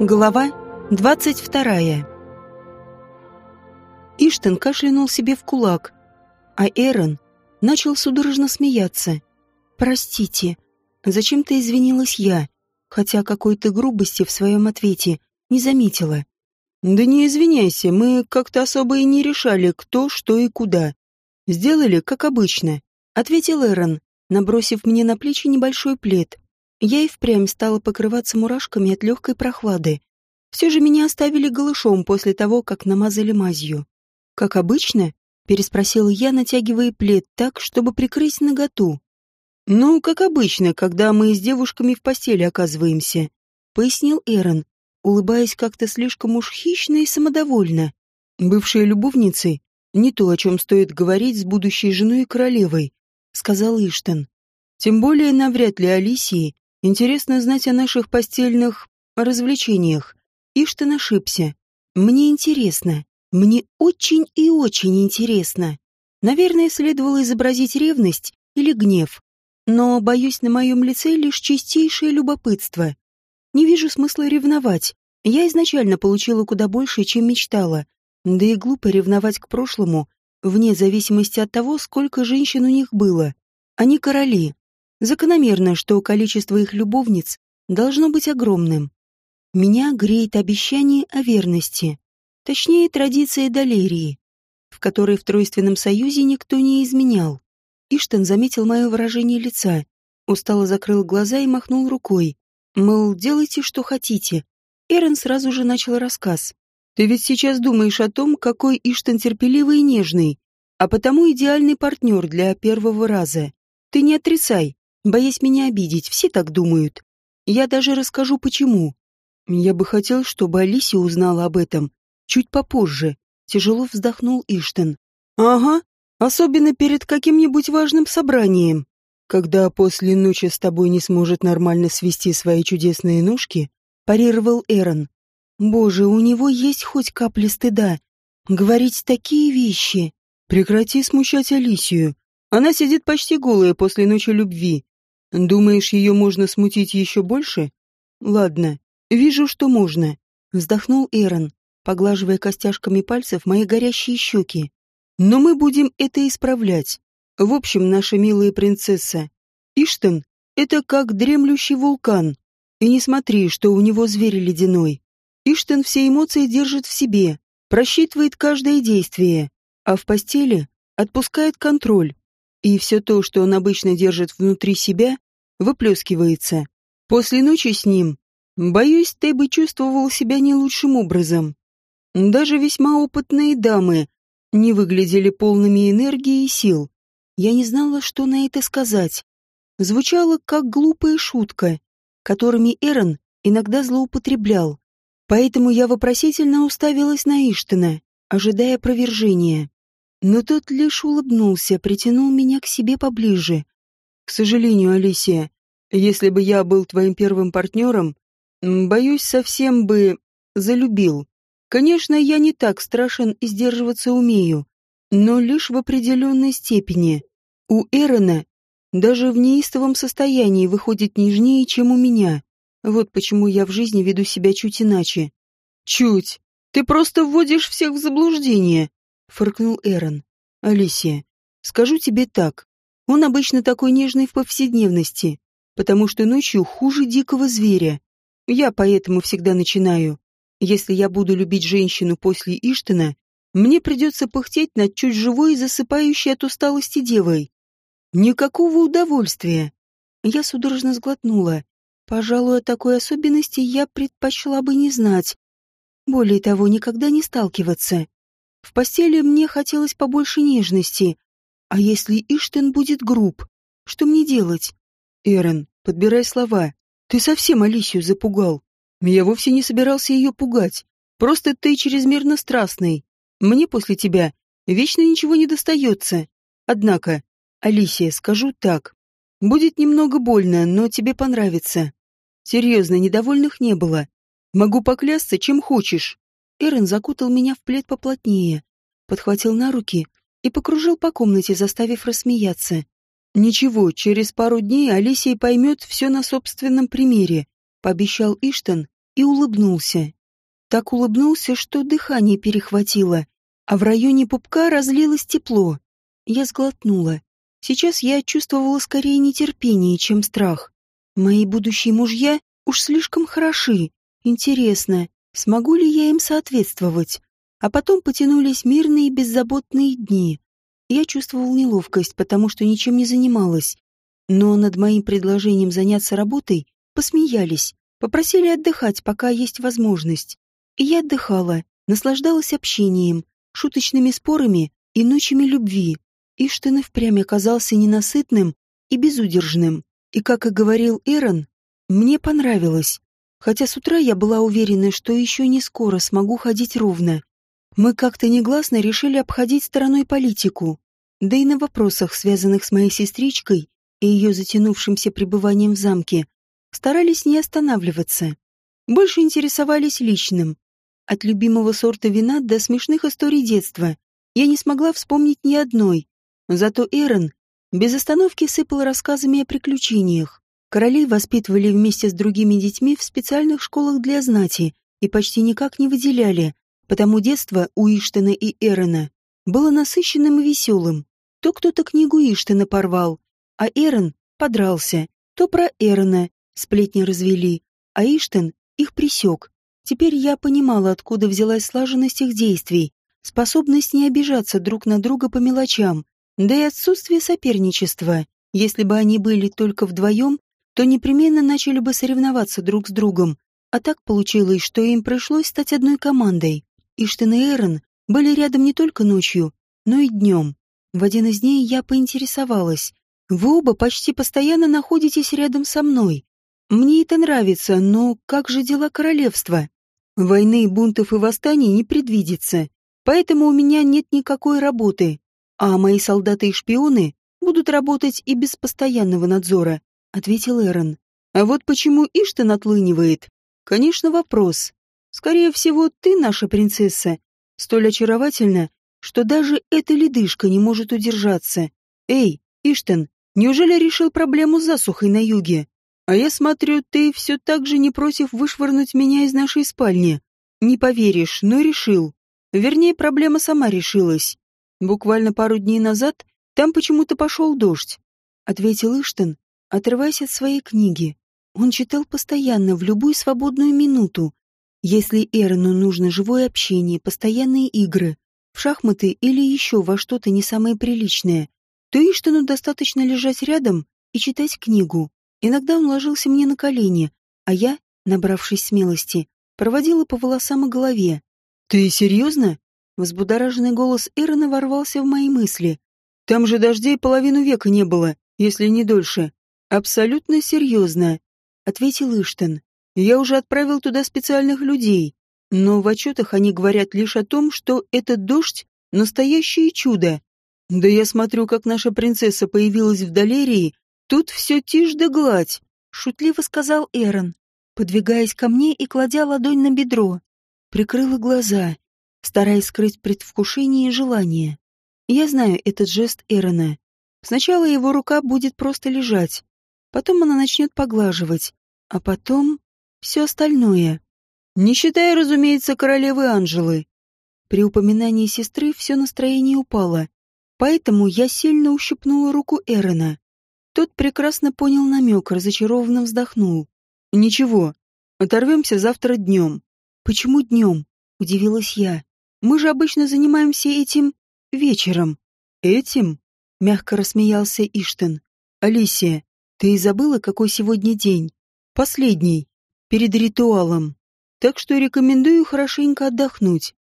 Глава 22. Иштен кашлянул себе в кулак, а Эрон начал судорожно смеяться. «Простите, зачем-то извинилась я, хотя какой-то грубости в своем ответе не заметила». «Да не извиняйся, мы как-то особо и не решали, кто, что и куда. Сделали, как обычно», — ответил Эрон, набросив мне на плечи небольшой плед. Я и впрямь стала покрываться мурашками от легкой прохлады. Все же меня оставили голышом после того, как намазали мазью. «Как обычно?» — переспросила я, натягивая плед так, чтобы прикрыть наготу. «Ну, как обычно, когда мы с девушками в постели оказываемся», — пояснил Эрон, улыбаясь как-то слишком уж хищно и самодовольно. «Бывшие любовницы — не то, о чем стоит говорить с будущей женой и королевой», — сказал Иштен. «Тем более навряд ли Алисии Интересно знать о наших постельных развлечениях. Иштен ошибся. Мне интересно. Мне очень и очень интересно. Наверное, следовало изобразить ревность или гнев. Но, боюсь, на моем лице лишь чистейшее любопытство. Не вижу смысла ревновать. Я изначально получила куда больше, чем мечтала. Да и глупо ревновать к прошлому, вне зависимости от того, сколько женщин у них было. Они короли, Закономерно, что количество их любовниц должно быть огромным. Меня греет обещание о верности, точнее традиция Далерии, в которой в Тройственном Союзе никто не изменял. Иштен заметил мое выражение лица, устало закрыл глаза и махнул рукой. Мол, делайте, что хотите. Эрен сразу же начал рассказ. «Ты ведь сейчас думаешь о том, какой Иштен терпеливый и нежный, а потому идеальный партнер для первого раза. Ты не отрицай боясь меня обидеть, все так думают. Я даже расскажу, почему. Я бы хотел, чтобы Алисия узнала об этом чуть попозже. Тяжело вздохнул Иштен. Ага, особенно перед каким-нибудь важным собранием. Когда после ночи с тобой не сможет нормально свести свои чудесные ножки, парировал Эрон. Боже, у него есть хоть капля стыда. Говорить такие вещи. Прекрати смущать Алисию. Она сидит почти голая после ночи любви. Думаешь, ее можно смутить еще больше? Ладно, вижу, что можно. Вздохнул Эрон, поглаживая костяшками пальцев мои горящие щеки. Но мы будем это исправлять. В общем, наша милая принцесса, Иштен — это как дремлющий вулкан. И не смотри, что у него зверь ледяной. Иштен все эмоции держит в себе, просчитывает каждое действие, а в постели отпускает контроль и все то, что он обычно держит внутри себя, выплескивается. После ночи с ним, боюсь, ты бы чувствовал себя не лучшим образом. Даже весьма опытные дамы не выглядели полными энергии и сил. Я не знала, что на это сказать. Звучало как глупая шутка, которыми Эрон иногда злоупотреблял. Поэтому я вопросительно уставилась на Иштена, ожидая опровержения. Но тот лишь улыбнулся, притянул меня к себе поближе. «К сожалению, Алисия, если бы я был твоим первым партнером, боюсь, совсем бы залюбил. Конечно, я не так страшен и сдерживаться умею, но лишь в определенной степени. У Эрона даже в неистовом состоянии выходит нежнее, чем у меня. Вот почему я в жизни веду себя чуть иначе. Чуть. Ты просто вводишь всех в заблуждение фыркнул Эрон. Алисия, скажу тебе так. Он обычно такой нежный в повседневности, потому что ночью хуже дикого зверя. Я поэтому всегда начинаю. Если я буду любить женщину после Иштена, мне придется пыхтеть над чуть живой и засыпающей от усталости девой. Никакого удовольствия. Я судорожно сглотнула. Пожалуй, о такой особенности я предпочла бы не знать. Более того, никогда не сталкиваться. В постели мне хотелось побольше нежности. А если Иштен будет груб, что мне делать? Эрен, подбирай слова. Ты совсем Алисию запугал. Я вовсе не собирался ее пугать. Просто ты чрезмерно страстный. Мне после тебя вечно ничего не достается. Однако, Алисия, скажу так. Будет немного больно, но тебе понравится. Серьезно, недовольных не было. Могу поклясться, чем хочешь. Эрен закутал меня в плед поплотнее, подхватил на руки и покружил по комнате, заставив рассмеяться. «Ничего, через пару дней Алисия поймет все на собственном примере», — пообещал Иштон и улыбнулся. Так улыбнулся, что дыхание перехватило, а в районе пупка разлилось тепло. Я сглотнула. Сейчас я чувствовала скорее нетерпение, чем страх. Мои будущие мужья уж слишком хороши. Интересно, смогу ли я им соответствовать? А потом потянулись мирные беззаботные дни. Я чувствовал неловкость, потому что ничем не занималась. Но над моим предложением заняться работой посмеялись, попросили отдыхать, пока есть возможность. И я отдыхала, наслаждалась общением, шуточными спорами и ночами любви. Иштен и впрямь оказался ненасытным и безудержным. И, как и говорил Эрон, мне понравилось. Хотя с утра я была уверена, что еще не скоро смогу ходить ровно. Мы как-то негласно решили обходить стороной политику. Да и на вопросах, связанных с моей сестричкой и ее затянувшимся пребыванием в замке, старались не останавливаться. Больше интересовались личным, от любимого сорта вина до смешных историй детства я не смогла вспомнить ни одной. Зато Эрен без остановки сыпал рассказами о приключениях. Королей воспитывали вместе с другими детьми в специальных школах для знати и почти никак не выделяли, потому детство у Иштена и Эрена было насыщенным и веселым. То кто-то книгу Иштена порвал, а Эрен подрался, то про Эрена сплетни развели, а Иштен их присек. Теперь я понимала, откуда взялась слаженность их действий, способность не обижаться друг на друга по мелочам, да и отсутствие соперничества. Если бы они были только вдвоем, то непременно начали бы соревноваться друг с другом. А так получилось, что им пришлось стать одной командой. Иштен и Эрон были рядом не только ночью, но и днем. В один из дней я поинтересовалась. «Вы оба почти постоянно находитесь рядом со мной. Мне это нравится, но как же дела королевства?» Войны, бунтов и восстаний не предвидится, поэтому у меня нет никакой работы, а мои солдаты и шпионы будут работать и без постоянного надзора», — ответил Эрон. «А вот почему Иштан отлынивает? Конечно, вопрос. Скорее всего, ты наша принцесса, столь очаровательна, что даже эта ледышка не может удержаться. Эй, Иштан, неужели решил проблему с засухой на юге? А я смотрю, ты все так же не против вышвырнуть меня из нашей спальни. Не поверишь, но решил. Вернее, проблема сама решилась. Буквально пару дней назад там почему-то пошел дождь. Ответил Иштен, отрываясь от своей книги. Он читал постоянно, в любую свободную минуту. Если Эрону нужно живое общение, постоянные игры, в шахматы или еще во что-то не самое приличное, то Иштену достаточно лежать рядом и читать книгу. Иногда он ложился мне на колени, а я, набравшись смелости, проводила по волосам и голове. «Ты серьезно?» Взбудораженный голос Эрона ворвался в мои мысли. «Там же дождей половину века не было, если не дольше». «Абсолютно серьезно», — ответил Иштен. «Я уже отправил туда специальных людей, но в отчетах они говорят лишь о том, что этот дождь — настоящее чудо. Да я смотрю, как наша принцесса появилась в Далерии Тут все тишь да гладь, шутливо сказал Эрон, подвигаясь ко мне и кладя ладонь на бедро. Прикрыла глаза, стараясь скрыть предвкушение и желание. Я знаю этот жест Эрона. Сначала его рука будет просто лежать, потом она начнет поглаживать, а потом все остальное. Не считая, разумеется, королевы Анжелы. При упоминании сестры все настроение упало, поэтому я сильно ущипнула руку Эрона. Тот прекрасно понял намек, разочарованно вздохнул. «Ничего, оторвемся завтра днем». «Почему днем?» — удивилась я. «Мы же обычно занимаемся этим вечером». «Этим?» — мягко рассмеялся Иштен. «Алисия, ты забыла, какой сегодня день? Последний, перед ритуалом. Так что рекомендую хорошенько отдохнуть.